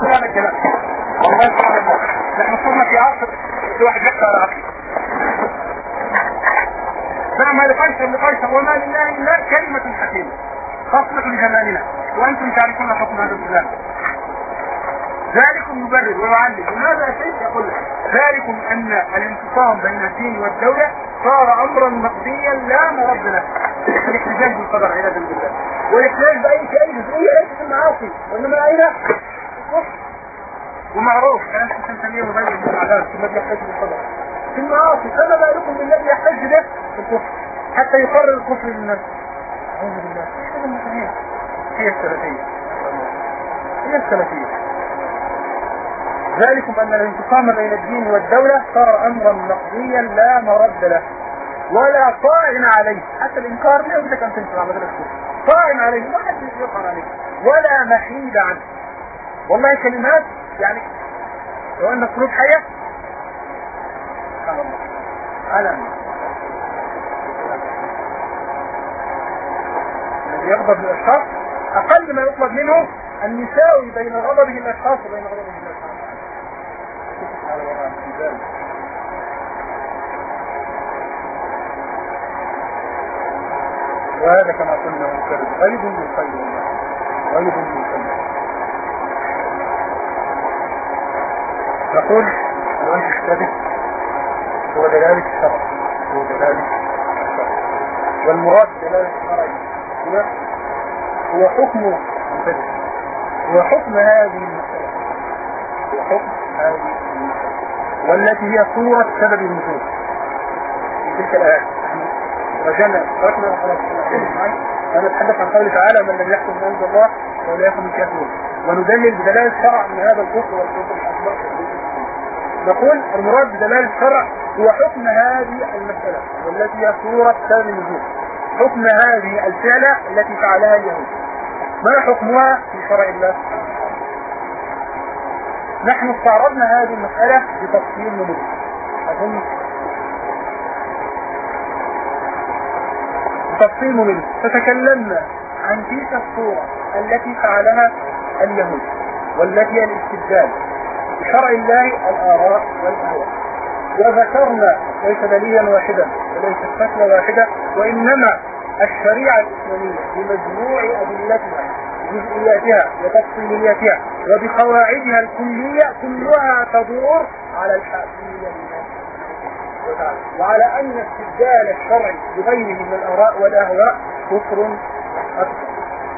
هذا الكلام والله سبحان الله نحن صرنا في عصر في واحد يقرأ العقل نعم لقيصر لقيصر وما لله الا كلمة حكيمة. تصلح لجمالنا وأنتم تعرفون حكم هذا الكلام ذلكم يبرر ويعلم لماذا شيء يقول لك. ذلكم أن الانفصام بين الدين والدولة صار امرا مقضيا لا مرد له. الاحتجاج بالقدر عياذا بالله. والاحتجاج باي شيء جزئية ليست المعاصي وإنما اين ومعروف. كلام حسن تيميه مبين من العذاب الذي يحتاج بالقدر في المعاصي. فما بالكم بالذي يحتاج به الكفر. حتى يقرر الكفر للناس أعوذ بالله. هي السلفية. هي السلفية. ذلكم أن الانتقام بين الدين والدولة صار أمرا مقضيا لا مرد له. ولا طائن عليه. حتى الإنكار لا يملك أن تنكر على الكفر طائن عليه. ما حد يقهر عليه. ولا محيد عنه. والله كلمات يعني لو أن القلوب حية. سبحان الله علم الذي يغضب للأشخاص أقل ما يطلب منه أن يساوي بين غضبه للأشخاص وبين غضبه للأشخاص وهذا كما قلنا منكر غيب من خير الله غيب من خير نقول الوجه الثابت هو دلالة الشرع. هو دلالة الشرع. والمراد دلالة الشرع هنا هو حكم منفذ هو حكم هذه المسألة. هو حكم هذه المسألة. والتي هي صورة سبب النزول. في تلك الآيات رجعنا رجعنا خلاص أنا أتحدث عن قوله تعالى من لم يحكم بأنزل الله فلا يكن الكافرون. وندلل بدلالة الشرع من هذا الكفر والكفر. نقول المراد بدلالة الشرع هو حكم هذه المسألة والتي هي صورة سبب حكم هذه الفعلة التي فعلها اليهود. ما حكمها في شرع الله؟ نحن استعرضنا هذه المسألة بتفصيل مبين أظن بتفصيل مبين فتكلمنا عن تلك الصورة التي فعلها اليهود والتي هي الاستبدال. بشرع الله الآراء والأهواء وذكرنا ليس دليلا واحدا وليس فتوى واحدة وإنما الشريعة الإسلامية بمجموع أدلتها بجزئياتها وتفصيلياتها وبقواعدها الكلية كلها تدور على الحاكمية لله. وعلى أن استبدال الشرع بغيره من الآراء والأهواء كفر أكبر.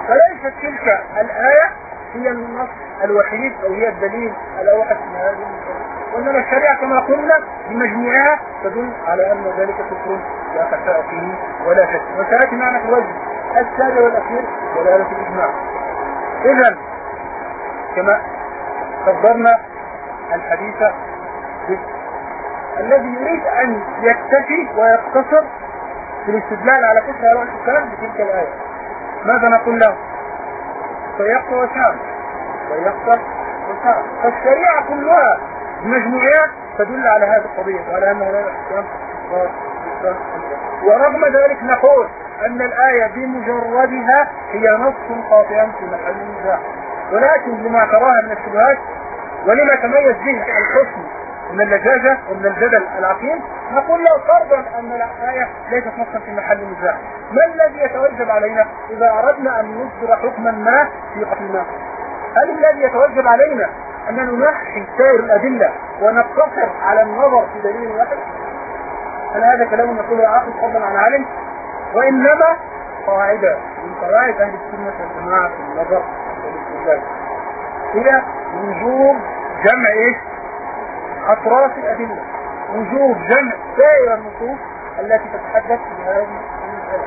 فليست تلك الآية هي النص الوحيد أو هي الدليل الأوحد في هذه المسألة. وإنما الشريعة كما قلنا بمجموعها تدل على أن ذلك كفر لا خفاء فيه ولا شك. وسيأتي معنا في الوجه الثاني والأخير دلالة الإجماع. إذا كما قدرنا الحديث الذي يريد أن يكتفي ويقتصر في الاستدلال على كفر هؤلاء الحكام بتلك الآية. ماذا نقول له؟ سيقطع وشام وشام فالشريعة كلها بمجموعها تدل على هذه القضية وعلى أن هؤلاء الحكام ورغم ذلك نقول أن الآية بمجردها هي نص قاطعا في محل النزاع. ولكن لما تراها من الشبهات ولما تميز به الحسن من اللجاجة ومن الجدل العقيم نقول له فرضا أن الآية ليست نصا في محل النزاع. ما الذي يتوجب علينا إذا أردنا أن نصدر حكما ما في قتل ما هل الذي يتوجب علينا أن ننحي سائر الأدلة ونقتصر على النظر في دليل واحد. هل هذا كلام يقوله عاقل فضلا عن عالم وإنما قاعدة من قواعد أهل السنة والجماعة في النظر هي وجوب جمع إيش؟ أطراف الأدلة. وجوب جمع سائر النصوص التي تتحدث بهذه المسألة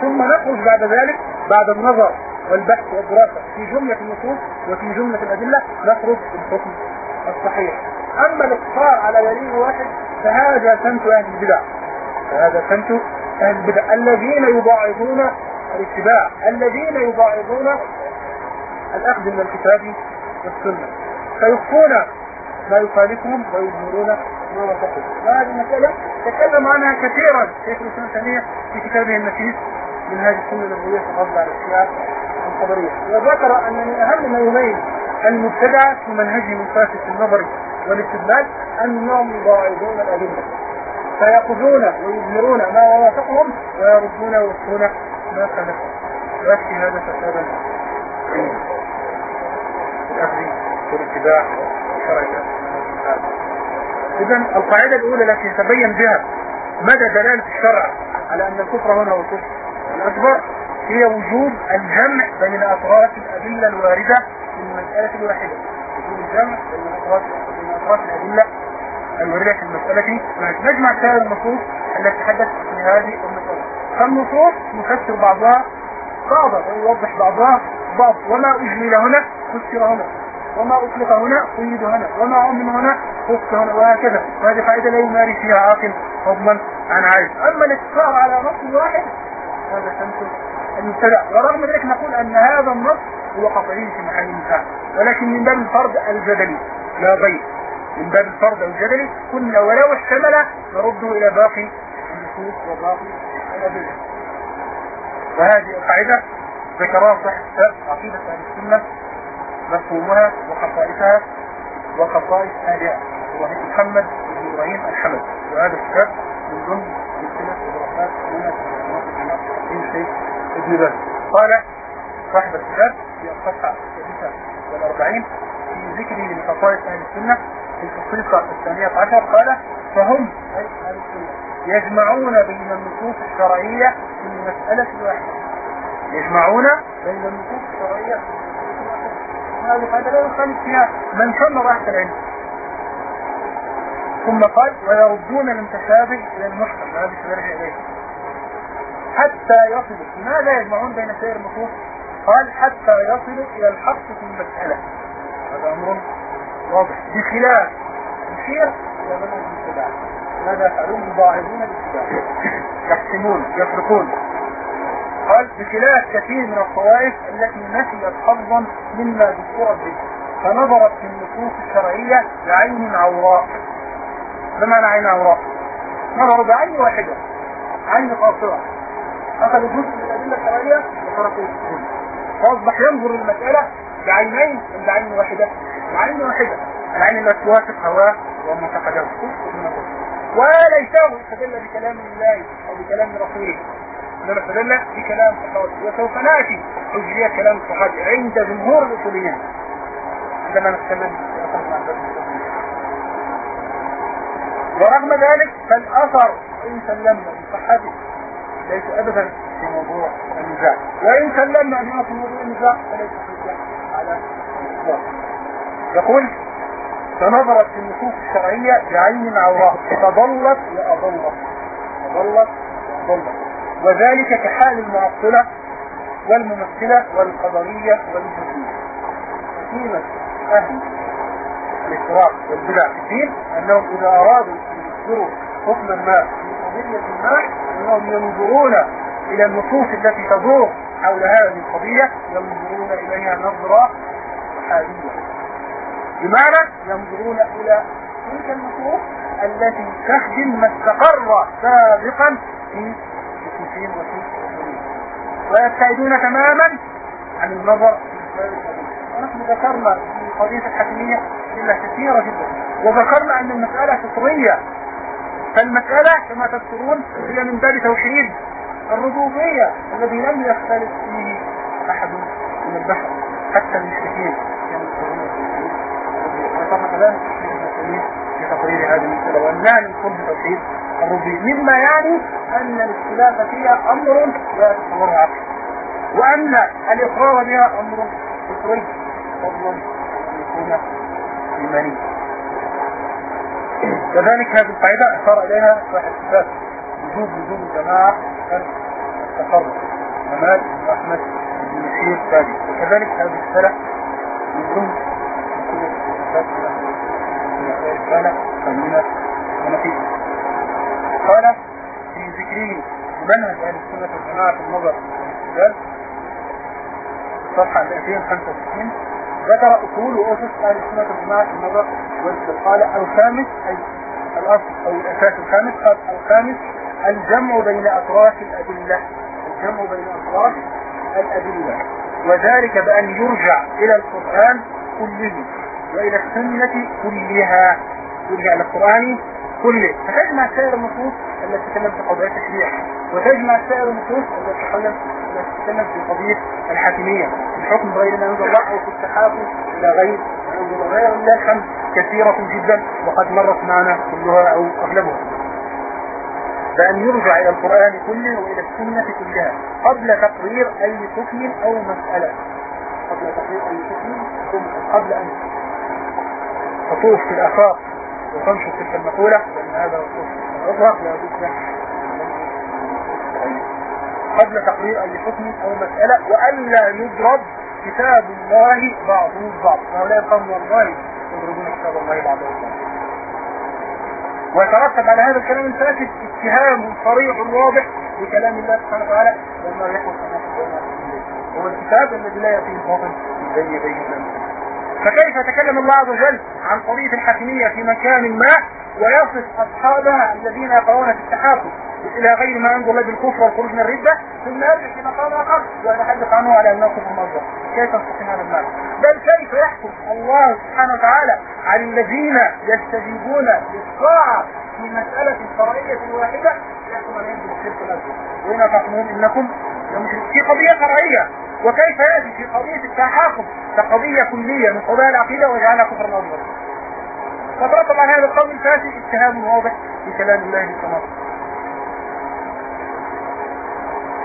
ثم نخرج بعد ذلك بعد النظر. والبحث والدراسة في جملة النصوص وفي جملة الأدلة نخرج بالحكم الصحيح. أما الاقتصار على دليل واحد فهذا سمت أهل البدع. فهذا سمت أهل البدع. الذين يبعضون الاتباع الذين يبعضون الأخذ من الكتاب والسنة. فيخفون ما يخالفهم ويظهرون ما وافقهم. وهذه المسألة تكلم عنها كثيرا شيخ الإسلام في كتابه النفيس من هذه السنة النبوية في الرد على الشيعة. الخبرية. وذكر أن من أهم ما يميز المبتدع في منهجهم الفاسد في النظر والاستدلال أنهم يضاعفون الأدلة. فيأخذون ويظهرون ما وافقهم ويردون ويخفون ما خلفهم ويكفي هذا فسادا الأخذ والاتباع شرعي إذا القاعدة الأولى التي يتبين بها مدى دلالة الشرع على أن الكفر هنا هو الكفر الأكبر. هي وجوب الجمع بين أطراف الأدلة الواردة في المسألة الواحدة. وجوب الجمع بين أطراف الأدلة الواردة في المسألة نجمع سائر النصوص التي تحدثت في هذه المسألة. فالنصوص نفسر بعضها بعضا ويوضح بعضها بعض. وما أجمل هنا فسر هنا. وما أطلق هنا قيد هنا. وما عمم هنا خص هنا. وهكذا. وهذه قاعدة لا يماري فيها عاقل فضلا عن عايز أما الاقتصار على نص واحد هذا شمس المبتدع ورغم ذلك نقول أن هذا النص هو قطعي في محل النزاع ولكن من باب الفرض الجدلي لا غير. من باب الفرض الجدلي كنا ولو احتمل نرده إلى باقي النصوص وباقي الأدلة. وهذه القاعدة ذكرها صاحب كتاب عقيدة أهل السنة مفهومها وخصائصها وخصائص أهلها وهي محمد بن إبراهيم الحمد. وهذا الكتاب من ضمن سلسلة ودراسات من شيخ ابن باز قال صاحب الكتاب في الصفحة السادسة والأربعين في ذكره لخصائص أهل السنة في الخصيصة الثانية عشر قال فهم أي أهل السنة يجمعون بين النصوص الشرعية في المسألة الواحدة يجمعون بين النصوص الشرعية هذه قاعدة لا يخالف فيها من شم راحة العلم. ثم قال ويردون المتشابه إلى المحكم. هذه سنرجع إليه. حتى يصلوا لماذا يجمعون بين سائر النصوص قال حتى يصلوا إلى الحق في المسألة. هذا أمر واضح. بخلاف يشير إلى منهج الاتباع ماذا يفعلون؟ يضاعفون الاتباع. يحسمون يفرقون. قال بخلاف كثير من الطوائف التي نسيت حظا مما ذكرت به فنظرت في النصوص الشرعية بعين عوراء. بمعنى عين عوراء نظروا بعين واحدة. عين قاصرة أخذوا جزء من الأدلة الشرعية وتركوا فأصبح ينظر المسألة بعينين من بعين واحدة. بعين واحدة. العين التي توافق هواه ومعتقداته وليسه يستدل بكلام الله أو بكلام رسوله. إنما استدل بكلام الصحابي وسوف نأتي حجية كلام الصحابي عند جمهور الأصوليين. عندما نتكلم ورغم ذلك فالاثر ان سلمنا بصحته ليس ابدا في موضوع النزاع. وإن سلمنا انه في موضوع النزاع فليس حجه على الاطلاق يقول فنظرت في النصوص الشرعية بعين عوراء فضلت واضلت فضلت واضلت وذلك كحال المعطلة والممثلة والقدرية والجزية قيمة أهل الاشتراك والبدع في الدين أنهم إذا أرادوا أن يصدروا حكما ما في قضية ما أنهم ينظرون إلى النصوص التي تدور حول هذه القضية ينظرون إليها نظرة حالية بمعنى ينظرون إلى تلك النصوص التي تخدم ما استقر سابقا في الصوفيين وفي ويبتعدون تماما عن النظر ونحن ذكرنا قضية الحكمية أدلة كثيرة جدا. وذكرنا أن المسألة فطرية. فالمسألة كما تذكرون هي من باب توحيد الربوبية الذي لم يختلف فيه أحد من البشر حتى المشركين. كلام في تقرير هذه المسألة من قرب توحيد الربوبية مما يعني أن الاختلاف فيها أمر لا يتصوره عقل وأن الإقرار بها أمر فطري. فضلا يكون إيماني كذلك هذه القاعدة أشار إليها صاحب الكتاب وجوب وجوب الجماعة التفرق مماد أحمد بن مسير ثابت وكذلك هذه السنة من ضمن كان خلينا ونفيسه قال في ذكره منهج أهل السنة والجماعة في النظر والاستدلال صفحة 265 ذكر أصول وأسس أهل السنة والجماعة في النظر والاستدلال قال الخامس أي الأصل أو الأساس الخامس قال الخامس الجمع بين أطراف الأدلة. الجمع بين أطراف الأدلة. وذلك بأن يرجع إلى القرآن كله وإلى السنة كلها. يرجع للقرآن كله. فتجمع سائر النصوص التي تتكلم في قضايا التشريع. وتجمع سائر النصوص التي تتكلم في قضية الحاكمية. الحكم غير ما أنزل الله أو في التحاكم إلى غير ما أنزل الله كثيرة جدا وقد مرت معنا كلها أو أغلبها بأن يرجع إلى القرآن كله وإلى السنة كلها قبل تقرير أي حكم أو مسألة. قبل تقرير أي حكم قبل أن تطوف في الآفاق وتنشر تلك المقولة. لأن هذا الأزرق لا بد قبل تقرير أي حكم أو مسألة وألا يضرب كتاب الله بعضه البعض هؤلاء القوم والله يضربون كتاب الله بعضه البعض ويترتب على هذا الكلام الفاسد اتهام صريح واضح بكلام الله سبحانه وتعالى وما يحكم. هو الكتاب الذي لا يأتيه الباطل زي بين فكيف يتكلم الله عز وجل عن قضية الحاكمية في مكان ما ويصف أصحابها الذين يقرون في التحاكم إلى غير ما أنزل الله بالكفر والخروج من الردة ثم يرجع في مقام آخر؟ ويتحدث عنه على أنه كفر مصدر كيف تستقيم هذا المعنى بل كيف يحكم الله سبحانه وتعالى على الذين يستجيبون للطاعة في مسألة فرعية واحدة؟ يحكم عليهم بالشرك الأكبر وهنا تحكمون إنكم في قضية فرعية. وكيف يأتي في قضية التحاكم؟ كقضية كلية من قضايا العقيدة ويجعلها كفر أكبر فترتب على هذا القول الفاسد اتهام واضح في كلام الله السماء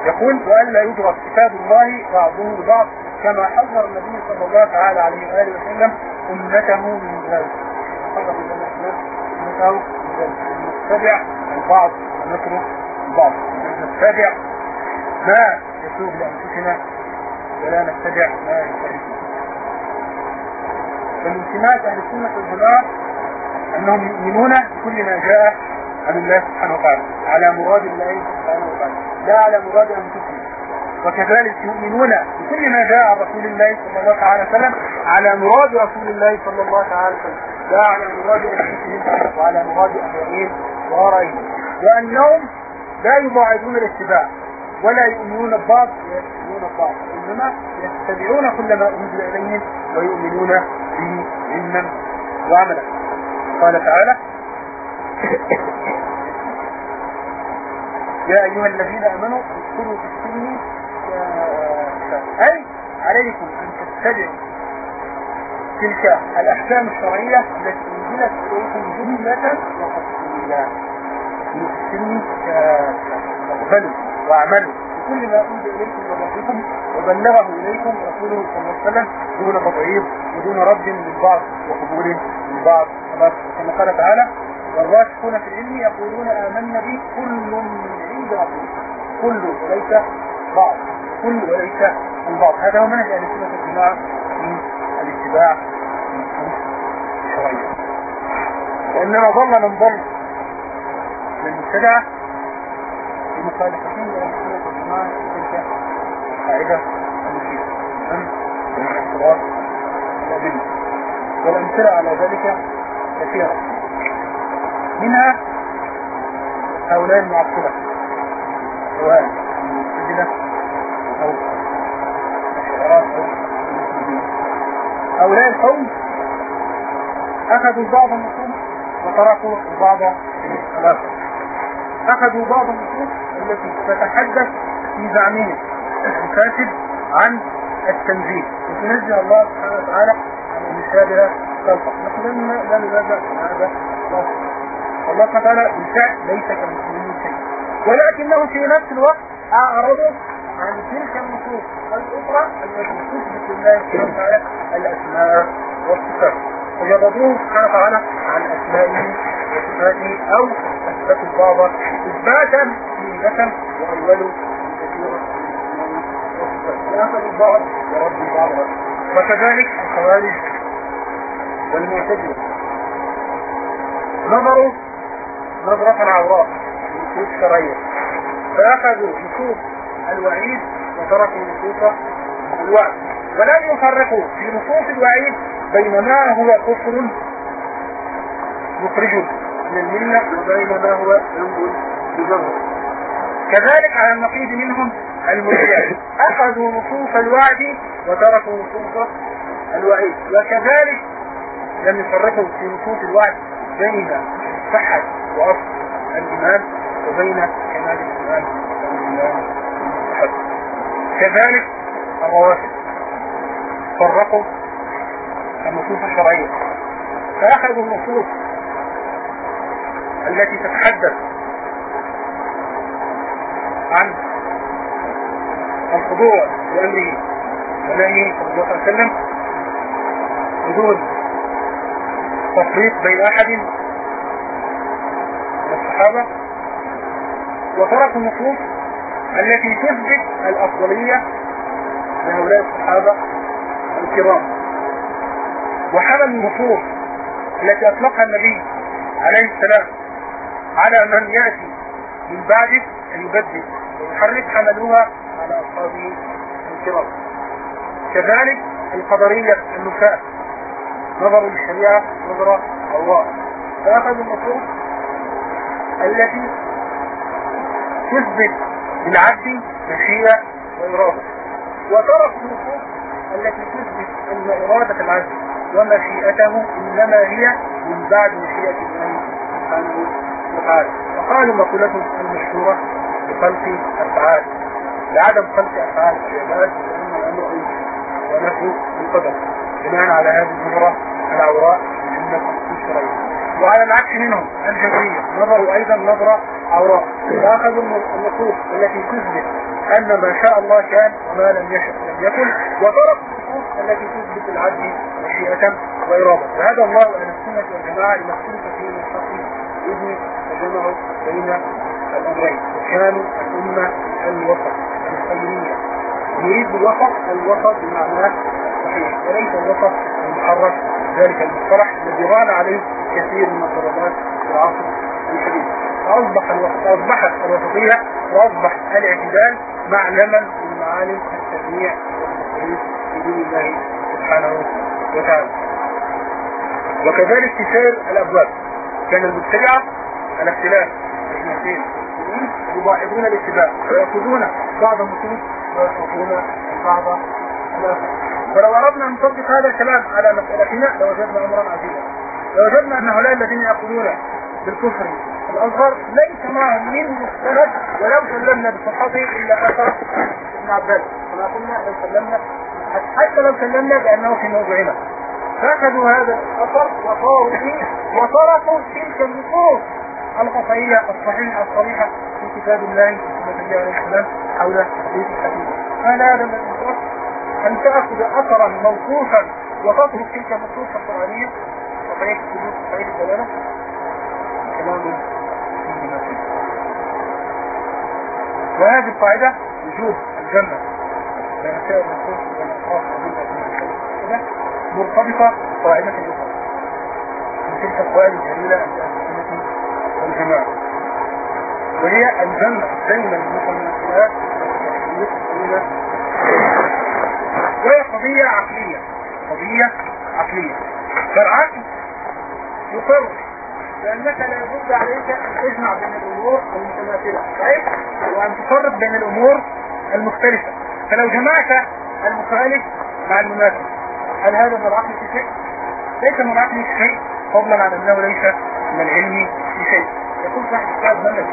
يقول وألا يدرك كتاب الله بعضه البعض كما حذر النبي صلى الله تعالى عليه وآله وسلم أمته من ذلك. حذر أمته من نتبع البعض ونترك البعض. نتبع ما يسوق لأنفسنا ولا نتبع ما يستهلكنا فمن سمات أهل السنة والجماعة أنهم يؤمنون بكل ما جاء عن الله سبحانه وتعالى على مراد الله سبحانه وتعالى لا على مراد أنفسهم. وكذلك يؤمنون بكل ما جاء عن رسول الله صلى الله عليه وسلم على مراد رسول الله صلى الله عليه وسلم لا على مراد أنفسهم وعلى مراد أهوائهم وآرائهم وأنهم لا يباعدون الاتباع. ولا يؤمنون البعض ويتبعون البعض إنما يتبعون كل ما أنزل إليهم ويؤمنون به علما وعملا. قال تعالى يا أيها الذين آمنوا ادخلوا في السلم أي عليكم أن تتبعوا تلك الأحكام الشرعية التي أنزلت إليكم جملة وتفصيلا في السلم اقبلوا وأعملوا. بكل ما أنزل إليكم من ربكم وبلغه إليكم رسوله صلى الله عليه وسلم دون تضعيف ودون رد للبعض وقبول للبعض كما قال تعالى والراسخون في العلم يقولون آمنا به كل من عند ربنا. كل وليس بعض. كل وليس البعض هذا هو منهج أهل السنة والجماعة في الاتباع في النصوص الشرعية وإنما ضل من ضل من المبتدعة المخالفتين القاعدة المفيدة من الاعتراض الأدلة والأمثلة على ذلك كثيرة. منها هؤلاء المعطلة. سواء المسجلة أو الشعراء أو المسلمين هؤلاء القوم أخذوا بعض النصوص وتركوا البعض الآخر أخذوا بعض النصوص التي تتحدث في زعمهم. الفاسد عن التنزيل وتنزه الله سبحانه وتعالى عن المشابهة خلقه. نحن لا نبادئ هذا. الله سبحانه وتعالى بالفعل ليس كمثله شيء. ولكنه في نفس الوقت أعرضوا عن تلك النصوص الأخرى التي تثبت لله سبحانه وتعالى الأسماء والصفات. وجربوه سبحانه وتعالى عن أسمائه وصفاته أو أثبتوا البعض إثباتا جملة وأولوا كثيرا وأخذوا البعض ورد البعض وكذلك الخوارج والمعتزلة. نظروا نظرة العوراء نصوص شرعية فأخذوا نصوص الوعيد وتركوا نصوص الوعد. ولم يفرقوا في نصوص الوعيد بين ما هو كفر مخرج من الملة وبين ما هو ذنب بذنب كذلك على النقيض منهم المرجع أخذوا نصوص الوعد وتركوا نصوص الوعيد. وكذلك لم يفرقوا في نصوص الوعد بين صحة وأصل الإيمان وبين كمال الإيمان. كذلك الرواتب فرقوا النصوص الشرعية. فأخذوا النصوص التي تتحدث عن الخضوع لأمره ونهيه صلى الله عليه وسلم بدون تفريق بين أحد من الصحابة. وترك النصوص التي تثبت الأفضلية لهؤلاء الصحابة الكرام. وحمل النصوص التي أطلقها النبي عليه السلام على من يأتي من بعده أن يبدل ويحرك حملوها على أصحابه الكرام كذلك القدرية النساء نظروا للشريعة نظرة الله. فأخذوا النصوص التي تثبت للعبد مشيئة وإرادة. وتركوا النصوص التي تثبت أن إرادة العبد ومشيئته إنما هي من بعد مشيئة الله سبحانه وتعالى. وقالوا مقولتهم المشهورة بخلق أفعال لعدم خلق أفعال العباد وأن الأمر ونفي القدر بناء على هذه النظرة العوراء من الشرعية. وعلى العكس منهم الجبرية نظروا أيضا نظرة عوراء فأخذوا النصوص التي تثبت أن ما شاء الله كان وما لم يشاء لم يكن وتركوا النصوص التي تثبت العبد مشيئة وإرادة. وهذا الله أهل السنة والجماعة لما اختلف فيه من حق إذن فجمعوا بين الأمرين. وكانوا الأمة الوسط يريد الوسط الوسط بمعناه الصحيح وليس الوسط المحرك ذلك المصطلح الذي غال عليه كثير من الضربات في العصر الحديث. فأصبح أصبحت الوسطية وأصبح الاعتدال معلما من معالم التجميع في دين الله سبحانه وتعالى. وكذلك سائر الأبواب. كان المبتدعة الاختلاف الاثنين يضاعفون الاتباع ويأخذون بعض النصوص بعض الآخر ولو أردنا أن نطبق هذا الكلام على مسألتنا لوجدنا أمرا عزيزا لوجدنا أن هؤلاء الذين يقولون بالكفر الأصغر ليس معهم من مستند ولو سلمنا بصحته إلا أثر ابن عباس. كما قلنا لو سلمنا حتى لو سلمنا بأنه في موضعنا. فأخذوا هذا الأثر وصاروا فيه وتركوا تلك النصوص القطعية الصحيحة الصريحة كتاب الله الله عليه السلام حول حديث الحديث. قال هذا من النصوص أن تأخذ أثرا موقوفا وتترك تلك النصوص القرآنية. وصحيح السجود صحيح؟ الدلالة كلام وهذه القاعدة وجود الجنة. بين سائر النصوص وبين الأطراف وبين مرتبطة بقاعدة الأخرى من تلك القواعد الجليلة السنة والجماعة وهي الجمع بين المتمثلات والتحديث وهي قضية عقلية قضية عقلية. فالعقل يقر لأنك لا يجب عليك أن تجمع بين الأمور المتماثلة صحيح؟ وأن تفرق بين الأمور المختلفة. فلو جمعت المخالف مع المماثل هل هذا من العقل في شيء؟ ليس من العقل في شيء فضلا عن أنه ليس من العلم في شيء. يقول صاحب كتاب ملك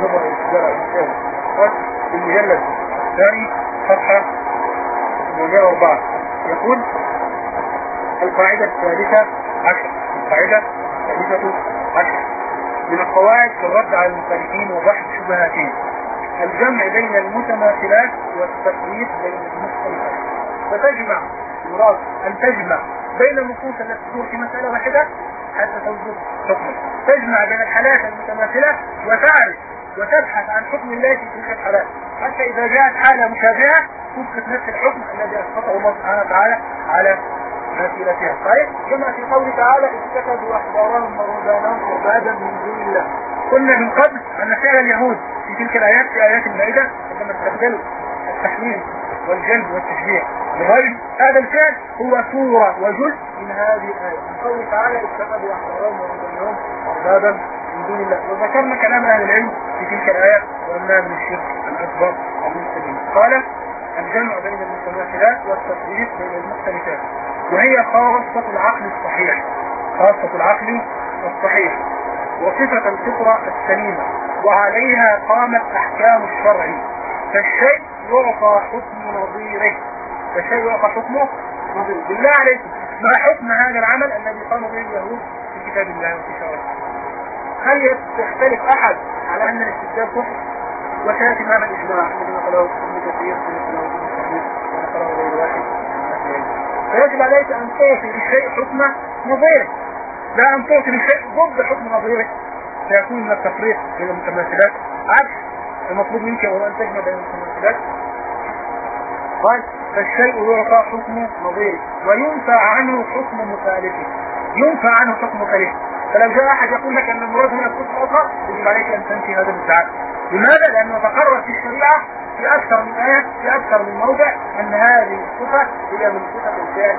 نظر الزرع الإنسان قد في المجلد الثاني صفحة 104 يقول القاعدة الثالثة عشر القاعدة الثالثة عشر من القواعد في الرد على المخالفين وبحث شبهاتهم الجمع بين المتماثلات والتفريق بين المختلفات فتجمع مراد أن تجمع بين النصوص التي تدور في مسألة واحدة حتى توجد حكم تجمع بين الحالات المتماثلة وتعرف وتبحث عن حكم الله في تلك الحالات حتى إذا جاءت حالة مشابهة تثبت نفس الحكم الذي أسقطه الله سبحانه وتعالى على مسيرتها. صحيح كما في قوله تعالى اتخذوا أحبارهم ورهبانهم عبادا من دون الله. قلنا من قبل أن فعل اليهود في تلك الآيات في آيات المائدة عندما استبدلوا التحميل والجلب والتشبيه لغير هذا الفعل هو صورة وجزء من هذه الآية. من قوله تعالى اتخذوا أحبارهم عبادا من دون الله. وذكرنا كلام أهل العلم في تلك الآية وأنها من الشرك الأكبر المستقيم قال الجمع بين المتماثلات والتفريق بين المختلفات. وهي خاصة العقل الصحيح. خاصة العقل الصحيح. وصفة الفطرة السليمة. وعليها قامت أحكام الشرع فالشيء يعطى حكم نظيره. فالشيء يعطى حكمه نظيره. بالله عليكم. ما حكم هذا العمل الذي قام به اليهود في كتاب الله وفي شرعه؟ هل يختلف أحد على أن الاستبدال كفر؟ وسيأتي معنا الإجماع الذي نقله ابن كثير ونقله غير واحد. فيجب عليك أن تعطي للشيء حكمه نظيره لا أن تعطي للشيء ضد حكم نظيره سيكون من التفريق بين المتماثلات. عكس المطلوب منك هو أن تجمع بين المتماثلات. قال فالشيء يعطى حكم نظيره وينفى عنه حكم مخالفه. ينفى عنه حكم مخالفه. فلو جاء أحد يقول لك أن المراد هنا الكفر الاصغر يجب عليك أن تنفي هذا الادعاء لماذا؟ لأنه تقرر في الشريعة في أكثر من آية في أكثر من موضع أن هذه الصفه هي من صفه الفعل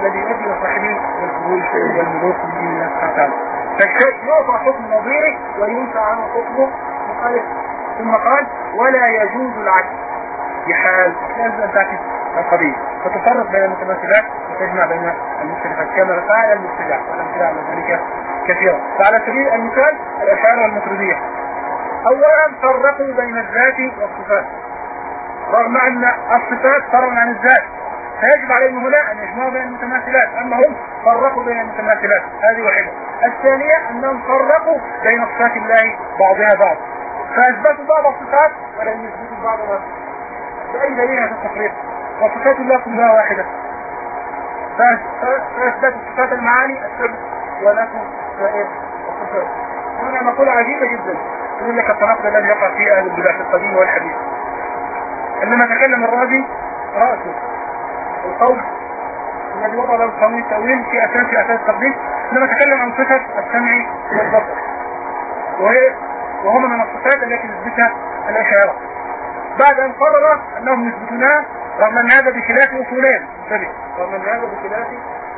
الذي يؤدي صاحبه والخروج والملوك من دين الله سبحانه فالشيء يعطى حكم نظيره وينفى عنه حكمه. مخالف ثم قال ولا يجوز العكس بحال لازم تعكس القضية. فتفرق بين المتماثلات. وتجمع بين المختلفات كما فعل المبتدع والامثله على ذلك كثيرا فعلى سبيل المثال الأشعار والمطرديه اولا فرقوا بين الذات والصفات. رغم أن الصفات فرع عن الذات فيجب عليهم هنا أن يجمعوا بين المتماثلات. اما هم فرقوا بين المتماثلات. هذه واحدة. الثانية أنهم فرقوا بين صفات الله بعضها بعض. فأثبتوا بعض الصفات ولم يثبتوا بعض. الصفات بأي دليل هذا التفريق؟ وصفات الله كلها واحدة. فأثبت صفات المعاني السبب. ونفوا سائر الصفات هنا مقولة عجيبة جدا. يقول لك التناقض الذي يقع فيه أهل البدع في القديم والحديث. عندما تكلم الرازي رأسه القول الذي وضع له القانون التأويل في أساس في أساس التقديم عندما تكلم عن صفة السمع والبصر. وهي وهما من الصفات التي يثبتها الأشاعرة. بعد أن قرر أنهم يثبتونها رغم هذا بخلاف اصولين انتبه رغم هذا بخلاف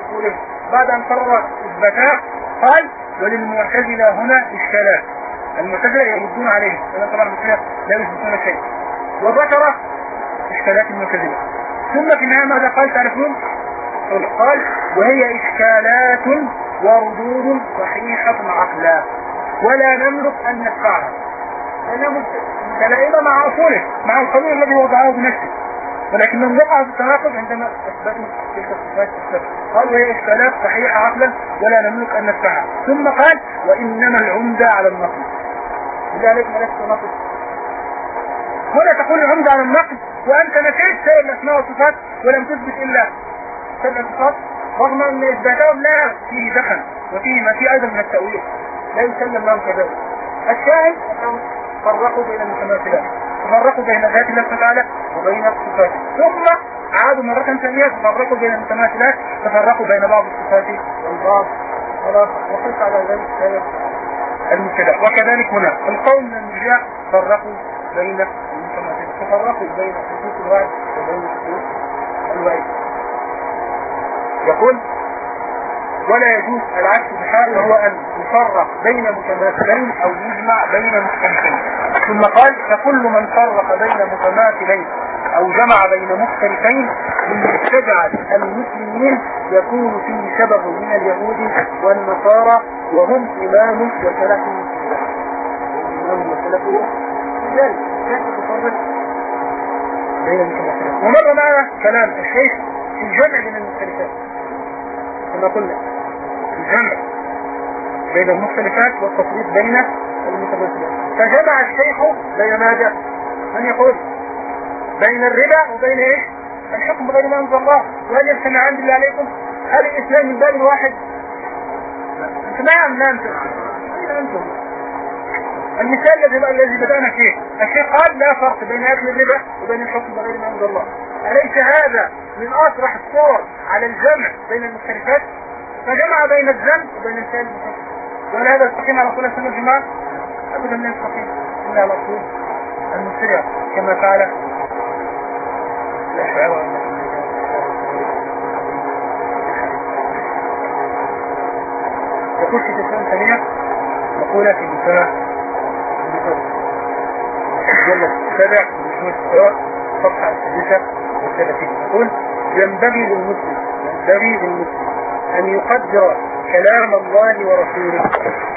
اصولين بعد أن قرر إثباتها قال وللمعتزلة هنا اشكالات المعتزلة يردون عليه لأن طبعا المعتزلة لا يثبتون شيء وذكر إشكالات المعتزلة. ثم في النهاية ماذا قال؟ تعرفون؟ قال وهي إشكالات وردود صحيحة عقلا ولا نملك أن ندفعها لانها دلائل مع اصوله مع القانون الذي وضعه بنفسه. ولكنهم وقعوا في التناقض عندما أثبتوا تلك الصفات السبع قال وهي اشكالات صحيحه عقلا ولا نملك أن ندفعها ثم قال وإنما العمدة على النقل لذلك ملكت نقل هنا تقول العمدة على النقل وأنت نسيت سائر الاسماء والصفات ولم تثبت إلا سبع صفات رغم أن إثباتهم لا فيه دخل وفيه ما فيه أيضا من التأويل. لا يسلم لهم كذلك. الشاهد فرقوا بين المتماثلات فرقوا بين ذات الله تعالى وبين صفاته. ثم عادوا مرة ثانية فرقوا بين المتماثلات تفرقوا بين بعض الصفات والبعض. خلاص وقلت على ذلك. المبتدا. وكذلك هنا القول من المرجع فرقوا بين المتماثلات. تفرقوا بين خصوص الوعد وبين خصوص الوعد يقول ولا يجوز العكس بحال وهو أن يفرق بين متماثلين أو يجمع بين مختلفين. ثم قال فكل من فرق بين متماثلين أو جمع بين مختلفين من مبتدعة المسلمين يكون فيه شبه من اليهود والنصارى وهم إمام وسلف. إمام وسلف. ذلك كيف ومر معنا كلام الشيخ في الجمع بين المختلفات كما قلنا الجمع بين المختلفات والتفريق بين فجمع الشيخ بين ماذا؟ من يقول بين الربا وبين إيش؟ الحكم بغير ما أنزل الله وهل يجتمعان بالله عليكم؟ هل الإسلام من باب واحد؟ نعم نعم أنتم؟ المثال الذي الذي بدأنا فيه الشيخ قال لا فرق بين اكل الربا وبين الحكم بغير ما أنزل الله أليس هذا من أطرح الصور على الجمع بين المختلفات فجمع بين الذنب وبين الفعل ولا هذا يستقيم على كل سنة الجماعة أبدا لا يستقيم إلا طول المبتدع كما فعل الأشعار يقول في تسلم ثانية. مقولة في الدفاع المجلد السابع. من صفحة السادسة. والثلاثين. يقول ينبغي للمسلم ينبغي للمسلم أن يقدر كلام الله ورسوله.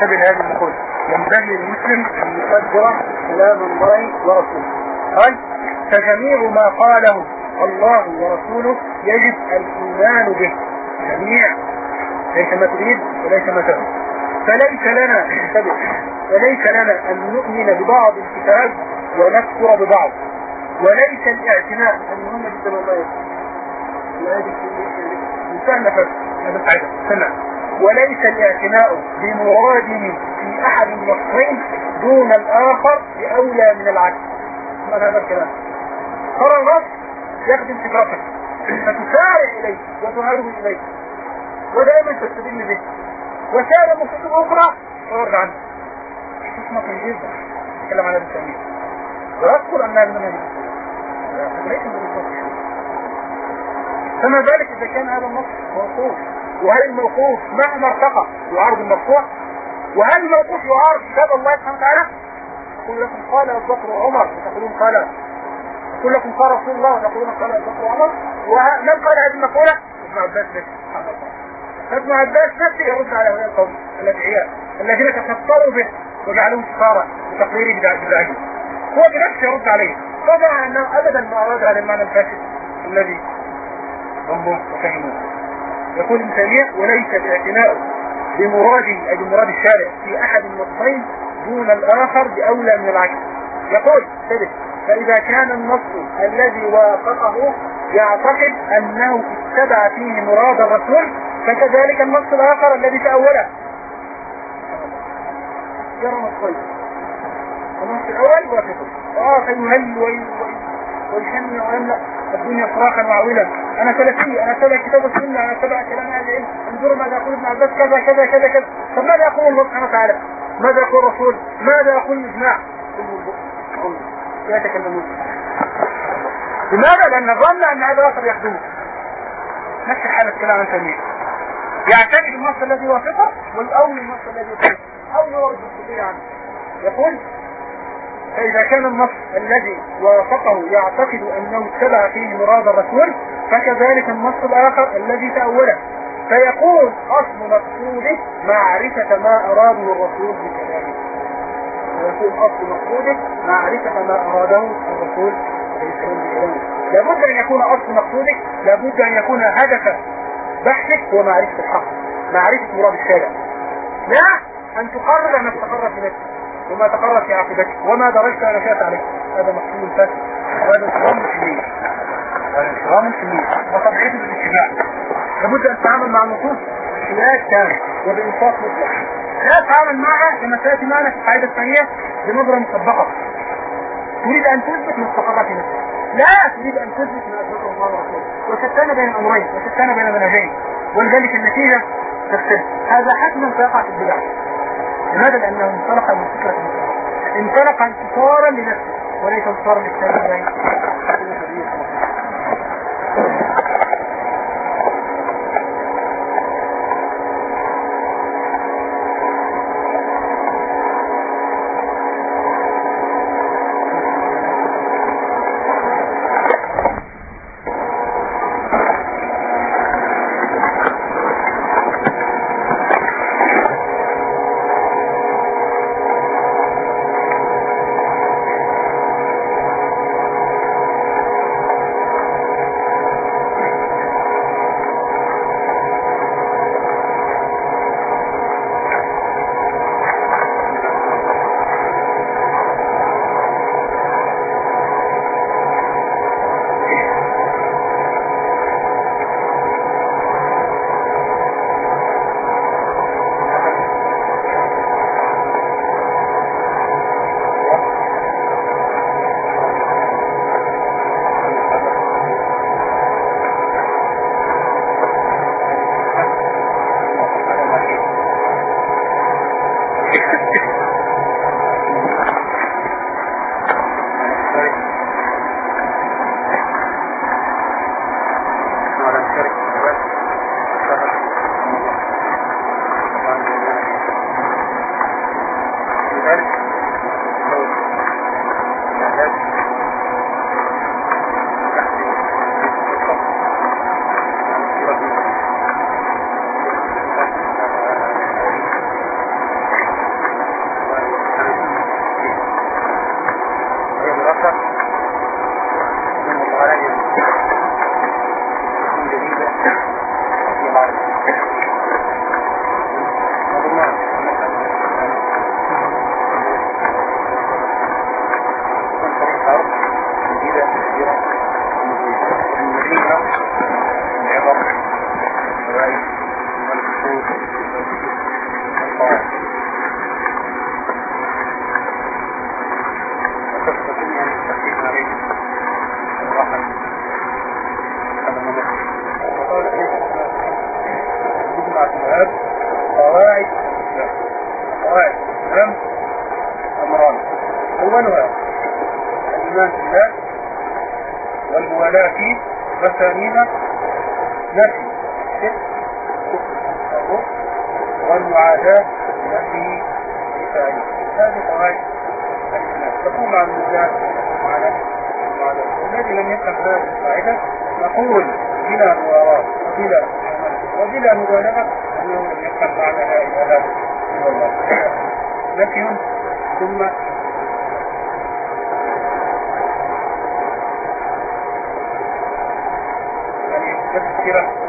تبع هذه النقول ينبغي للمسلم أن يقدر كلام الله ورسوله. قال فجميع ما قاله الله ورسوله يجب الإيمان به. جميع. ليس ما تريد وليس ما تريد. فليس لنا فليس لنا أن نؤمن ببعض الكتاب ونكفر ببعض. وليس الاعتناء أن نؤمن جدا الله يقول وليس الاعتناء بمراده في أحد النصرين دون الآخر بأولى من العكس. ما هذا الكلام. ترى النص يخدم فكرتك فتسارع إليه وتهرب إليه. ودائما تستدل به. وسائل مصيبة أخرى ويرد عنه. اسمك جدا نتكلم عن هذا التأمين. من ليس من فما ذلك إذا كان هذا النص موقوف؟ وهل الموقوف مهما ارتقى يعارض المرفوع؟ وهل الموقوف يعارض كتاب الله سبحانه وتعالى؟ يقول لكم قال أبو بكر وعمر وتقولون قال. يقول لكم قال رسول الله وتقولون قال أبو بكر وعمر. ومن قال هذه المقولة؟ ابن عباس نفسه ابن عباس نفسه يرد على هؤلاء القوم الأدعياء الذين تكفروا به وجعلوه سفارة بتقريره بدعيه هو بنفسه يرد عليه. طبعا انه ابدا ما اراد هذا المعنى الفاسد الذي هم وفهموه يقول ابن تيمية وليس الاعتناء بمراد أي بمراد الشارع في أحد النصين دون الآخر بأولى من العكس يقول ثبت فإذا كان النص الذي وافقه يعتقد أنه اتبع فيه مراد الرسول فكذلك النص الآخر الذي تأوله يرى نصين النص الأول وافقه وآخر يهل ويشن ويملأ الدنيا صراخا وعويلا أنا سلفي أنا اتبع كتاب السنة أنا اتبع كلام أهل العلم. انظروا ماذا يقول ابن عباس كذا كذا كذا كذا. طب ماذا يقول الله سبحانه وتعالى؟ ماذا يقول الرسول؟ ماذا يقول الإجماع؟ لا يتكلمون لماذا؟ لأن ظن أن هذا الآخر يخدمه. نفس الحالة كلام عن تنمية يعتقد النص الذي يوافقه والاول النص الذي يوافقه أو يورد الصفية عنه يقول فإذا كان النص الذي وافقه يعتقد أنه اتبع فيه مراد الرسول فكذلك النص الآخر الذي تأوله. فيكون أصل مقصوده معرفة ما أراده الرسول بكلامه. ويكون أصل مقصوده معرفة ما أراده الرسول بكلامه. لابد أن يكون أصل مقصودك لابد أن يكون هدف بحثك هو معرفة الحق معرفة مراد الشارع. لا أن تقرر ما تقرر نفسك. وما تقرر في عاقبتك وما درجت أنا شاءت عليك. هذا مقصود فاسد وهذا انتظام كبير هذا انتظام كبير وطبيعته بالاتباع لابد أن تتعامل مع النصوص بشيئات كامل وبإنصاف مطلق. لا تتعامل معها كما سيأتي معنا في القاعدة الثانية بنظرة مسبقة. تريد أن تثبت في نفسك. لا تريد أن تثبت ما أثبته الله ورسوله. وشتان بين الأمرين وشتان بين منهجين. ولذلك النتيجة تختلف. هذا حتما سيقع في البدع. لماذا؟ لأنه انطلق من فكرة انطلق انتصارا لنفسه وليس انتصارا للكتاب هذه قواعد الإسلام تقوم على المزاج وعلى المعاداة الذي لم يفهم هذه القاعدة نقول بلا وبلا وبلا مبالغة أنه لم يفهم معنى إله إلا الله نفي ثم تذكرة صلاة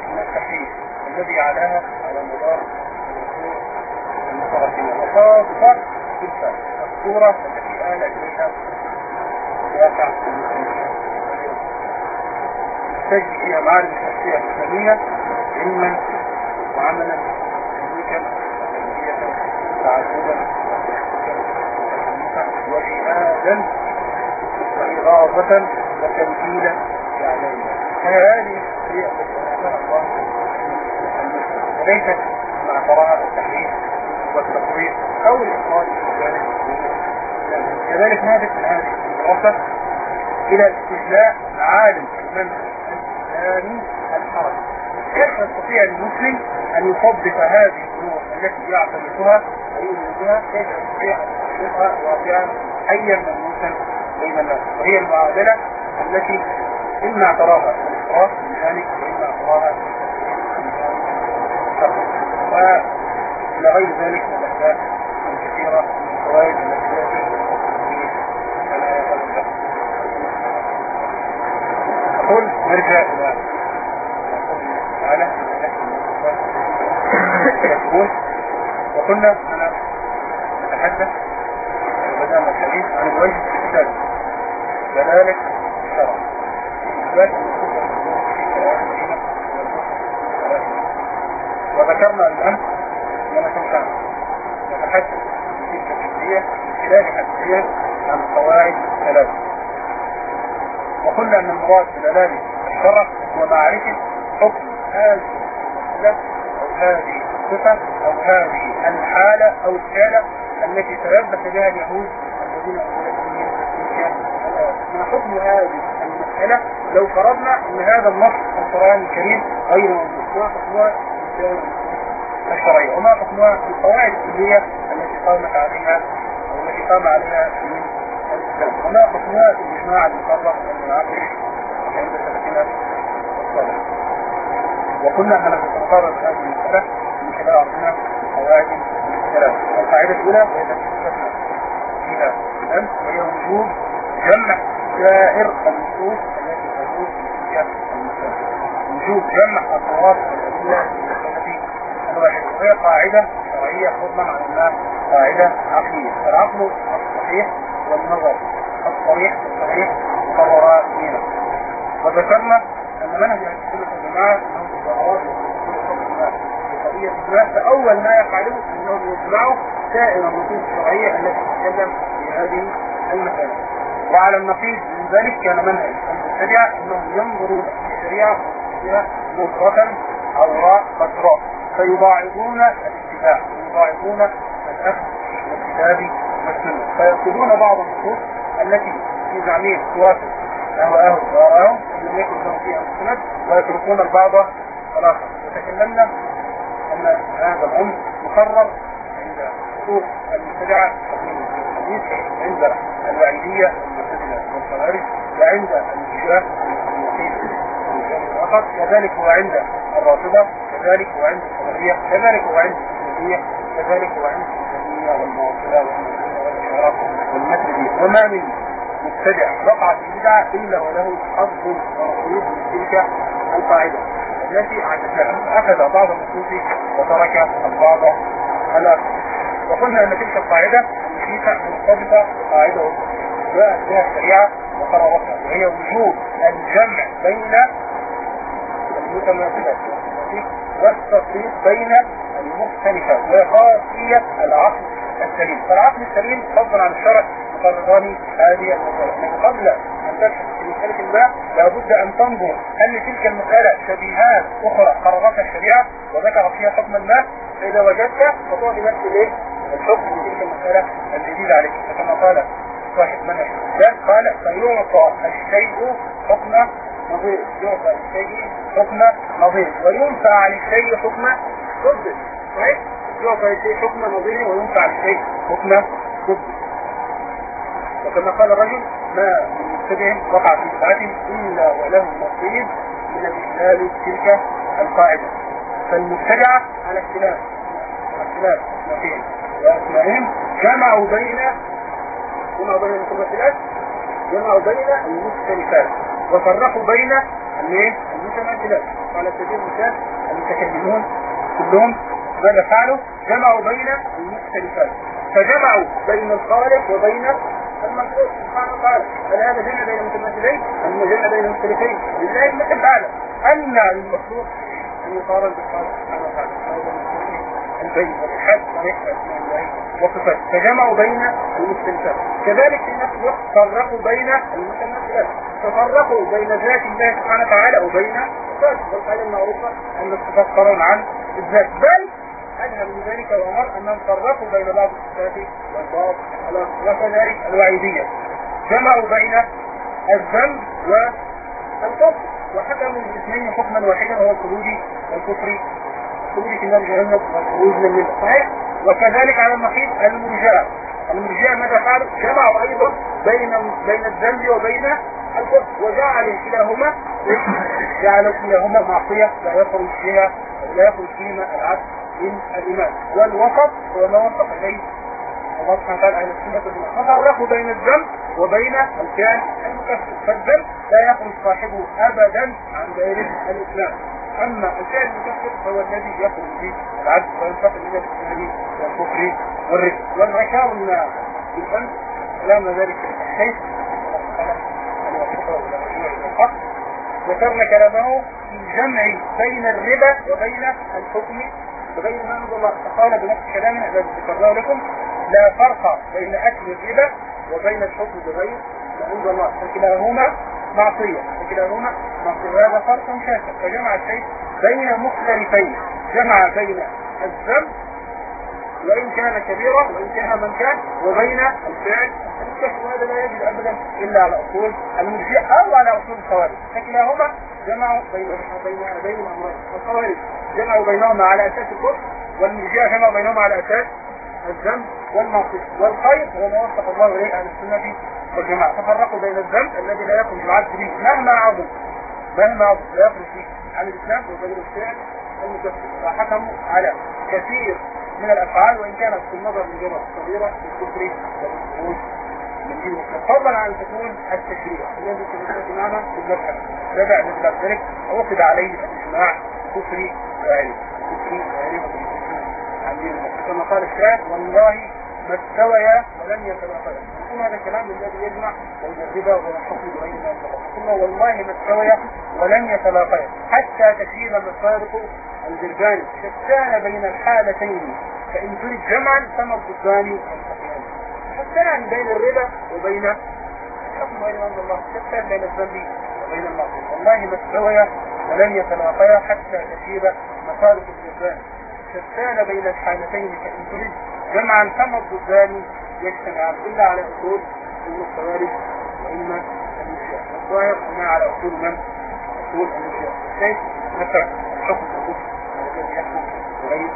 الذي علاها على مدار المتركين وخاصة تلك الصورة التي آل إليها واقع نستجني فيها معاني الشخصية الإسلامية علما وعملا سلوكا وتنبية تعجبا وجهادا وإغاظة وتمثيلا لأعمالنا فهذه هي وليست مع براءة التحريف والتقرير أو الإخراج ذلك كذلك هذه من هذه الدراسة إلى استجلاء عالم المنهج الإسلامي الحركي كيف يستطيع المسلم أن يصدق هذه الأمور التي يعتمدها ويؤمن بها كيف يستطيع أن يصدقها واقعا حيا ملموسا بين الناس؟ وهي المعادلة التي إما تراها الإسراف من ذلك وإما تراها وإلى غير ذلك من الأسباب الكثيرة من الفوائد التي تأتي في الآيات أقول نرجع إلى تعالى وقلنا أنا نتحدث بدأنا الحديث عن الوجه الثالث دلالة الشرع. وذكرنا الآن سوف نتحدث في من خلال حديثية عن القواعد الثلاثة وقلنا أن المراد بدلالة الشرع هو معرفة حكم هذه المسألة أو هذه الصفة أو هذه الحالة أو الحالة التي تلبس بها اليهود الذين ما حكم هذه المسألة؟ لو فرضنا إن هذا النص القرآن الكريم غير موجود. حكمها الشرعية. وما حكمها؟ القواعد الكلية التي قامت عليها أو التي قام عليها من الإسلام. وما حكمها؟ الإجماع المقرر والمنعقد عند سلفنا الصالح اننا سنقرر هذه المسألة؟ من خلال عرضنا قواعد الثلاث القاعدة الأولى وهي التي تستثنى فيها الآن وهي وجوب جمع سائر النصوص التي تدور في وجوب جمع أطراف الأدلة وهي قاعدة شرعية فضلا عن أنها قاعدة عقلية. العقل الصحيح والنظر الصريح الصحيح قرر دينا وذكرنا أن منهج السنة والجماعة أنه ضرورات قضية ما فأول ما يفعله أنهم يجمعوا سائر النصوص الشرعية التي تتكلم في هذه المسألة. وعلى النقيض من ذلك كان منهج المبتدعة أنهم ينظروا في الشريعة مطلقا عوراء بصراء فيضاعفون الاتباع ويضاعفون الأخذ والكتاب والسنة. فيأخذون بعض النصوص التي في زعمهم توافق أهواءهم وآراءهم لم يكن لهم فيها مستند ويتركون البعض الآخر. وتكلمنا أن هذا الأمر مقرر عند خطوط المبتدعة الحديث عند الوعيدية المعتزلة والخوارج وعند الشيعة المسيح كذلك عند الرافضة. كذلك هو عند كذلك هو عند كذلك هو عند والمواصلة والمعتزلة والشعراء والمسجدية وما من مبتدع وقع في بدعة إلا وله حظ ونصيب من تلك القاعدة. التي أخذ بعض النصوص وترك البعض الآخر وقلنا أن تلك القاعدة مشيئة مرتبطة قاعدة جاءت بها الشريعة وقررتها وهي وجوب الجمع بين المتماثلات والتفريق بين المختلفات وخاصية العقل السليم. فالعقل السليم فضلا عن الشرع يقرران هذه المسألة قبل أن تبحث في مسألة ما لابد أن تنظر هل تلك المسألة شبيهات أخرى قررتها الشريعة؟ وذكر فيها حكما ما. فإذا وجدت فطوع بنفس الايه الحكم لتلك المسألة الجديدة عليك. فكما قال صاحب منع قال فيعطى الشيء حكم نظير يعطى الشيء حكم نظير وينفع عن الشيء حكم ضد صحيح؟ يعطى الشيء حكم نظير وينفع عن الشيء حكم ضد وكما قال الرجل ما من مبتدع وقع في بدعته إلا وله نصيب من الاجلال تلك القاعدة. فالمبتدعه على اختلاف. اختلاف. نصيب واسمائهم جمعوا بين جمعوا بين المتمثلات جمعوا بين المختلفات. وفرقوا بين المتمثلات على سبيل المثال المتكلمون كلهم ماذا فعلوا؟ جمعوا بين المختلفات. فجمعوا بين الخالق وبين المخلوق. سبحانه وتعالى هل هذا جمع بين المتمثلين أم جمع بين المختلفين؟ لله المثل الاعلى أن للمخلوق أن يقارن بالخالق سبحانه وتعالى. البين الله وصفاته فجمعوا بين المختلفات. كذلك في نفس الوقت فرقوا بين المتمثلات ففرقوا بين ذات الله سبحانه وتعالى وبين صفاته والحالة المعروفة أن الصفات قرن عن الذات. بل أجهل من ذلك وأمر أنهم فرقوا بين بعض الصفات والبعض وكذلك الوعيدية. جمعوا بين الذنب والكفر وحكموا الاثنين حكما واحدا وهو الخروج والكفر. خروج في النار جهنم والخروج من الملة صحيح؟ وكذلك على النقيض المرجئة المرجئة ماذا فعلوا جمعوا أيضا بين بين الذنب وبين وجعلوا كلاهما جعلوا كلاهما معصية لا يخرج فيها لا يخرج فيهما العبد من الإيمان. والوسط هو ما وصف إليه. الله سبحانه وتعالى أهل السنة والجماعة. ففرقوا بين الذنب وبين الكائن المكفر. فالذنب لا يخرج صاحبه أبدا عن دائرة الإسلام. أما الفعل المكفر هو الذي يخرج به العبد وينتقل إلى الإسلام والكفر والرزق والذكرنا بالأمس كلام ذلك الشيخ ذكرنا كلامه في الجمع بين الربا وبين الحكم وبين ما أنزل الله. فقال بنفس كلامنا الذي ذكرناه لكم لا فرق بين أكل الربا وبين الحكم بغير ما أنزل الله. فكلاهما معصية فكلاهما معصية. وهذا فرق شاسع. فجمع الشيء بين مختلفين. جمع بين الذنب وإن كان كبيرا وإن كان من كان وبين الفعل الكفر وهذا لا يجد أبدا إلا على أصول المرجئة أو على أصول الخوارج. فكلاهما جمعوا بين بين الأمرين الخوارج جمعوا بينهما على أساس الكفر والمرجئة جمعوا بينهما على أساس الذنب والمعصية. والخير هو ما وفق الله إليه أهل السنة والجماعة. تفرقوا بين الذنب الذي لا يخرج العبد به مهما عظم مهما عظم لا يخرج فيه عن الإسلام وبين الفعل المكفر. وحكموا على كثير من الأفعال وإن كانت في النظر جمع صغيرة الكفر والخروج من فضلا عن تكون التشريع. الذي سنتكلم معنا في المبحث تبع بعد ذلك. عقد عليه الإجماع كفري وعلم. كفري وعلم. عن دين كما قال الشاعر والله ما استويا ولم يتلاقيا يكون هذا الكلام الذي يجمع بين الربا وبين الحكم وبين ثم والله ما استويا ولم يتلاقيا حتى تشير مفارق الجربان شتان بين الحالتين. فإن تريد جمعا فما الضدان شتان بين الربا وبين الحكم وبين الله. شتان بين الذنب وبين المعصية والله ما استويا ولم يتلاقيا حتى تشير مفارق الجربان شتان بين الحالتين فإن تريد جمعا كما الضدان يجتمعان إلا على أصول إما الخوارج وإما المشياء الظاهر ما على أصول من؟ أصول المشياء كيف نفع حكم الكفر الذي يحكم غير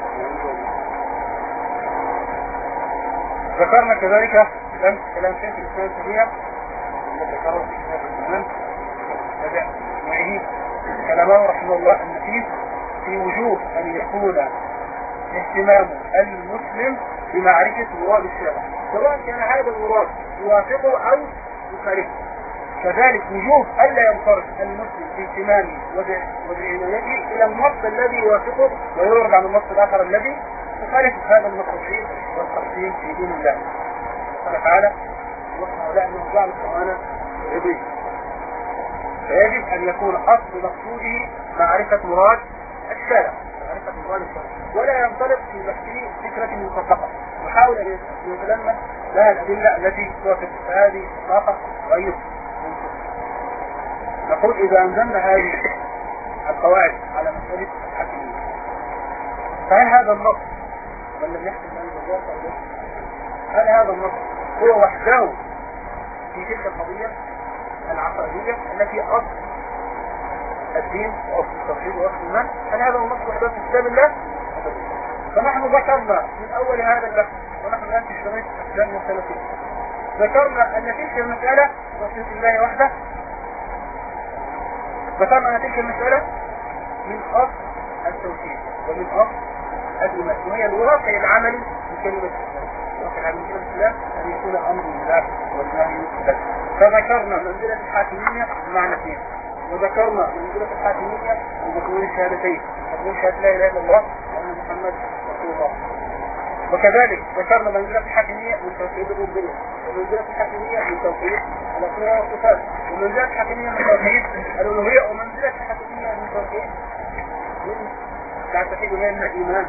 ذكرنا كذلك الآن كلام شيخ الإسلام السريع ذكره في كتاب الإيمان. تابع معه كلامه رحمه الله النفيس في وجوب أن يكون اهتمام المسلم بمعرفة مراد الشارع سواء كان هذا المراد يوافقه أو يخالفه. كذلك وجوب ألا ينفرد المسلم في اهتمامه وبعنايته إلى النص الذي يوافقه ويورد عن النص الآخر الذي يخالف هذا النقصين والتقسيم في دين الله. قال تعالى وهؤلاء من جعل القرآن عضوية فيجب أن يكون أصل مقصوده معرفة مراد الشارع. معرفة مراد الشارع. ولا ينطلق في بحثه فكرة مصدقة يحاول أن يتلمس لها الأدلة التي توافق هذه الطاقة وأيضا نقول إذا أنزلنا هذه القواعد على مسألة الحكمية فهل هذا النص من لم يحكم من الله هل هذا النص هو وحده في تلك القضية العقائدية التي أصل الدين وأصل التوحيد وأصل الإيمان. هل هذا النص وحده في كتاب الله؟ فنحن ذكرنا من أول هذا اللفظ ونحن الآن في شريط أسلام وثلاثين ذكرنا أن تلك المسألة توحيد الله وحده. ذكرنا أن تلك المسألة من أصل التوحيد ومن أصل الإيمان. وهي الواقع العملي لكلمة الواقع العملي لكلمة الإسلام أن يكون أمر الله والنهي له فذكرنا منزلة الحاكمية بمعنى اثنين وذكرنا منزلة الحاكمية ومكون الشهادتين مكون شهادة لا إله إلا الله وأن محمد رسول الله. وكذلك ذكرنا منزلة الحاكمية من توحيد الربوبية ومنزلة الحاكمية من توحيد الأسماء والصفات ومنزلة الحاكمية من توحيد الألوهية ومنزلة الحاكمية من توحيد من تعتقد من الإيمان.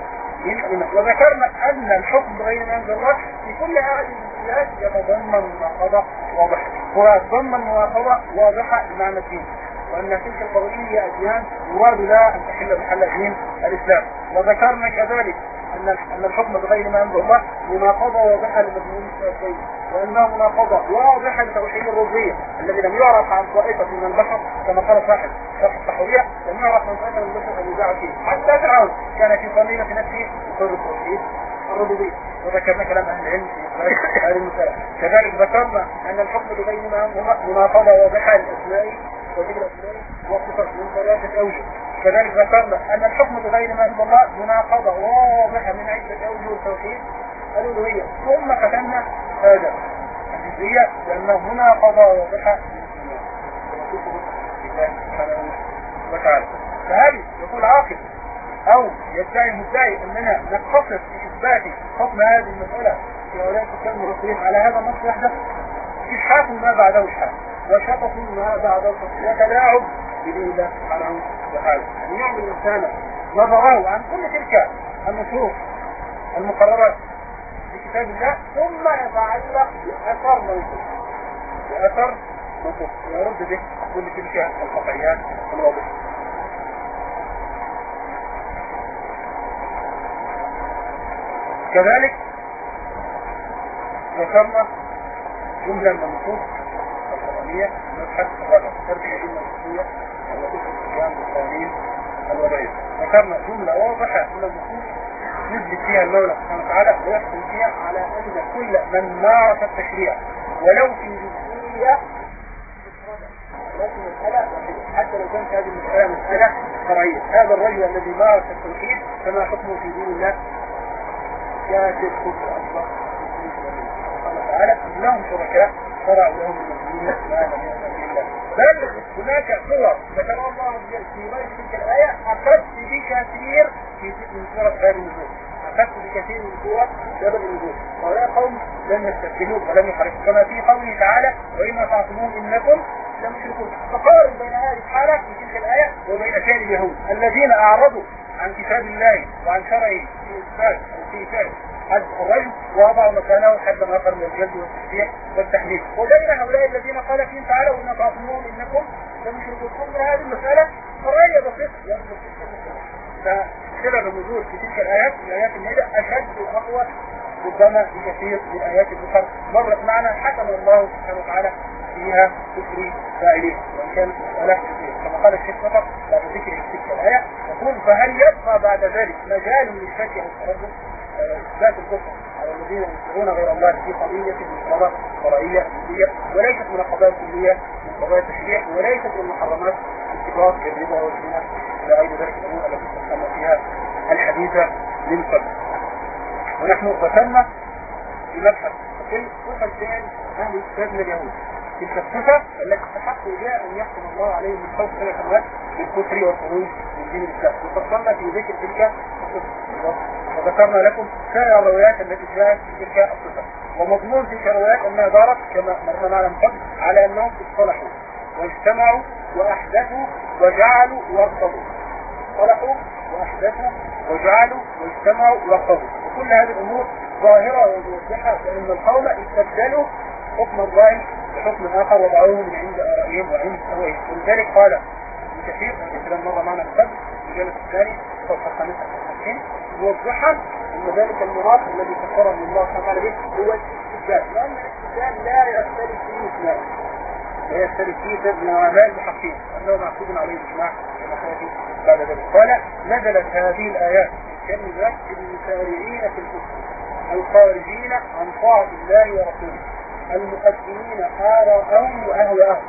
وذكرنا أن الحكم بغير ما أنزل الله في كل هذه المنزلات يتضمن مناقضة واضحة. ويتضمن مناقضة واضحة بمعنى الدين. وأن تلك القضية هي أديان يراد لها أن تحل محل دين الإسلام. وذكرنا كذلك أن الحكم بغير ما أنزل الله مناقضة واضحة لمضمون التوحيد وأنها مناقضة واضحة لتوحيد الربوبية الذي لم يعرف عن طائفة من البشر كما قال صاحب شرح التحوية لم يعرف عن طائفة من البشر أن يدعى فيه حتى فرعون. كان في قليلة نفسه يقر التوحيد الربوبية. وذكرنا كلام أهل العلم في هذه المسألة. كذلك ذكرنا أن الحكم بغير ما أنزل الله مناقضة واضحة لأسمائه وذكر أسمائه وصفات من ثلاثة أوجه كذلك ذكرنا أن الحكم بغير ما أنزل الله مناقضة واضحة من عدة أوجه التوحيد الألوهية. ثم ختمنا هذا. الجزئية لأنه مناقضة واضحة لله سبحانه وتعالى فهل يقول عاقل. أو يدعي المدعي أننا نقتصر في إثبات حكم هذه المسألة في أولئك الكلام الرسولين على هذا النص وحده. إشحاف ما بعده إشحاف وشطط ما بعده وتلاعب الله سبحانه وتعالى. أن يعمل الإنسان نظره عن كل تلك النصوص المقررات في كتاب الله ثم يتعلق بأثر موجود بأثر موجود ويرد به كل تلك القطعيات الواضحة كذلك ذكرنا جملة من النصوص القرآنية نبحث الرابع تربية النصوصية التي القيام بالقوانين الوضعية. ذكرنا جملة واضحة من النصوص يثبت فيها المولى سبحانه وتعالى ويحكم فيها على أن كل من مارس التشريع. ولو في جزئية حتى لو كانت هذه المسألة مسألة شرعية. هذا الرجل الذي مارس التوحيد فما حكمه في دين الله. كافر كفر أكبر قال تعالى لهم شركاء شرعوا لهم من الدين ما لم يأتي الله بل هناك صور ذكر الله في غير تلك الآية. أخذت بكثير في من سورة غير النزول أخذت بكثير من سورة سبب النزول وهؤلاء قوم لم يستبدلوا ولم يحرقوا كما في قوله تعالى وإما تعصمون إنكم لمشركون. فقارن بين هذه الحالة في تلك الآية وبين كان اليهود. الذين أعرضوا عن كتاب الله وعن شرعه في إثبات أو في فعل حد الرجل ووضعوا مكانه حدا آخر من الجد والتشريع والتحديد وبين هؤلاء الذين قال فيهم تعالى وإن تعصمون إنكم لمشركون. ثم هذه المسألة قضايا بسيطة. فسبب النزول في تلك الآيات الآيات المائدة أشد وأقوى ربما بكثير من آيات الأخر مرت معنا حكم الله سبحانه وتعالى فيها كفر فاعلين. وإن كان مسألة كما قال الشيخ فقط بعد ذكر تلك الآية يقول فهل يبقى بعد ذلك مجال للشك أو التردد؟ ذات الكفر على الذين ينكرون غير الله في قضية قضاء شرعية كلية وليست من القضايا الكلية من قضايا التشريع وليست من المحرمات الكبار كالربا والزنا إلى غير ذلك الأمور التي تسمى فيها الحديثة من قبل. ونحن ذكرنا في مبحث في فعل أهل الكتاب من اليهود. تلك الصفة التي استحقوا بها أن يحكم الله عليهم فوق سنة سنوات بالكفر والخروج من دين الإسلام وفصلنا في ذكر تلك الصفة. وذكرنا لكم سائر الروايات التي جاءت في تلك الصفة. ومضمون تلك الروايات أنها دارت كما مرنا معنا من قبل على أنهم اصطلحوا. واجتمعوا وأحدثوا وجعلوا وارتضوا. اصطلحوا وأحدثوا وجعلوا واجتمعوا وارتضوا. وكل هذه الأمور ظاهرة وموضحة لأن القوم استبدلوا حكم الله بحكم آخر وضعوه من عند آرائهم وعند هوائهم ولذلك قال كثير الكلام مرة معنا في الجانب الثاني صوت الخامسة والخمسين موضحا أن ذلك المراد الذي كفره من الله سبحانه وتعالى به هو الاستبدال. لأن الاستبدال لا يختلف فيه إثنان. لا يختلف فيه من العلماء المحققين أنه معقود عليه الإجماع كما سيأتي بعد ذلك. قال نزلت هذه الآيات كلمة المسارعين في الكفر الخارجين عن طاعة الله ورسوله. المقدمين آراءهم وأهواءهم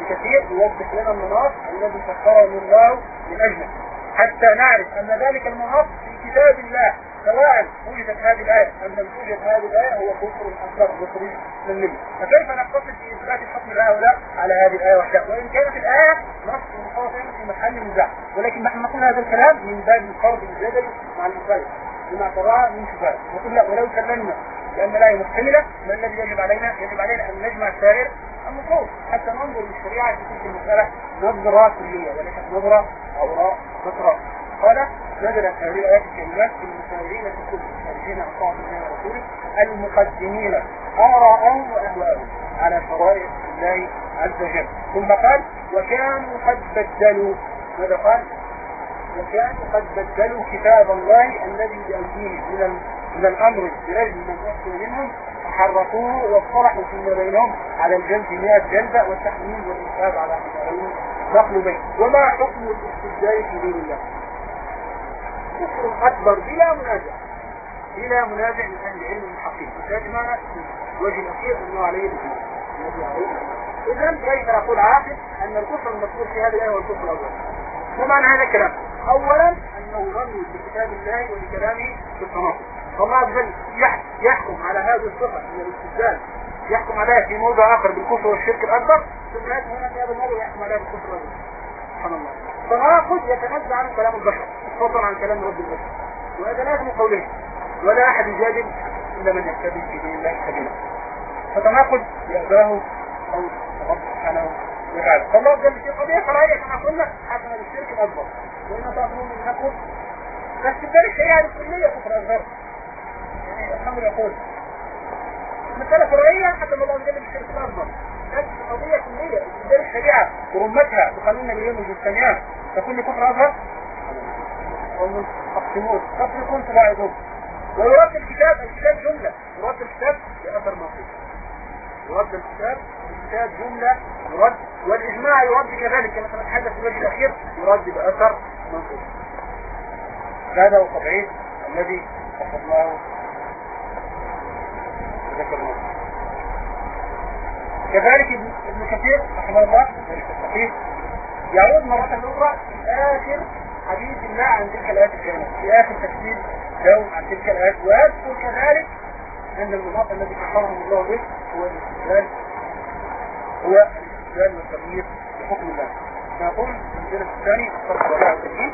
بكثير يوضح لنا المناط الذي سخره الله من أجله. حتى نعرف أن ذلك المناط في كتاب الله سواء وجدت هذه الآية. أم لم توجد هذه الآية هو كفر أكبر وخروج من الملة فكيف نقتصد في إثبات الحكم لهؤلاء على هذه الآية وحدها؟ وإن كانت الآية نص مخاطر في محل نزاع ولكن نحن نقول هذا الكلام من باب الفرض الجدلي مع المخالف بما تراه من شبهات نقول لا ولو سلمنا لأن الآية محتملة ما الذي يجب علينا؟ يجب علينا أن نجمع سائر النصوص حتى ننظر للشريعة في تلك المسألة. نظرة كلية وليست نظرة أوراء فترة قال نزلت هذه الآيات الكلمات في المسارعين في كل المسارعين عن طاعة الله المقدمين آراءهم وأهواءهم على شرائع الله عز وجل. ثم قال وكانوا قد بدلوا. ماذا قال؟ وكانوا قد بدلوا كتاب الله الذي بأيديهم من من الأمر برجل من أحسن منهم حرقوه واصطلحوا فيما بينهم على الجلد 100 جلدة والتحميل والإنفاذ على حمارين مقلوبين وما حكم الاستبدال في دين الله؟ كفر أكبر بلا منازع. بلا منازع من أهل العلم المحققين وسيأتي معنا الوجه الأخير أنه عليه الإجماع إذا كيف نقول عاقل؟ أن الكفر المذكور في هذه الآية هو الكفر الأول ما معنى هذا الكلام؟ أولا أنه رمي بكتاب الله وبكلامه في التناقض فالله عز وجل يحكم على هذه الصفة من الاستبدال يحكم عليها في موضع آخر بالكفر والشرك الأكبر. ثم يأتي هنا في هذا الموضع يحكم عليها بالكفر الأكبر سبحان الله. تناقض يتنزع عن كلام البشر فضلا عن كلام رب البشر. وهذا لازم قولين. ولا أحد يجادل إلا من يهتدي في دين الله سبيلا. فتناقض يأباه أو رب سبحانه وتعالى فالله جل في قضية فرعية كما قلنا حسن الشرك الأكبر وإن تعطون من نقول فاستبدال الشريعة الكلية كفر أصغر يعني الحمد يقول. مسألة فرعية حتى الله جل الشرك الأكبر لكن قضية كلية استبدال الشريعة ورمتها بقانون اليوم والجنسانيات تكون كفر أصغر ومقسمون تفرقون تباعدون ويرد الكتاب الكتاب جملة. يرد الكتاب بأثر موقف يرد الكتاب الكتاب جملة يرد والإجماع يرد كذلك. كما سنتحدث في الوجه الأخير يرد بأثر منصوص هذا هو التبعيد الذي قصدناه ذكرناه. كذلك ابن كثير رحمه الله الصحيح يعود مرة أخرى في آخر حديث الله عن تلك الآيات الكريمة في آخر تفسير له عن تلك الآيات ويذكر كذلك ان المضاف الذي حرم الله به هو الاستدلال هو الاستدلال والتغيير بحكم الله. نقول في الجانب الثاني صرف الرابع التجديد